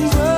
Jesus.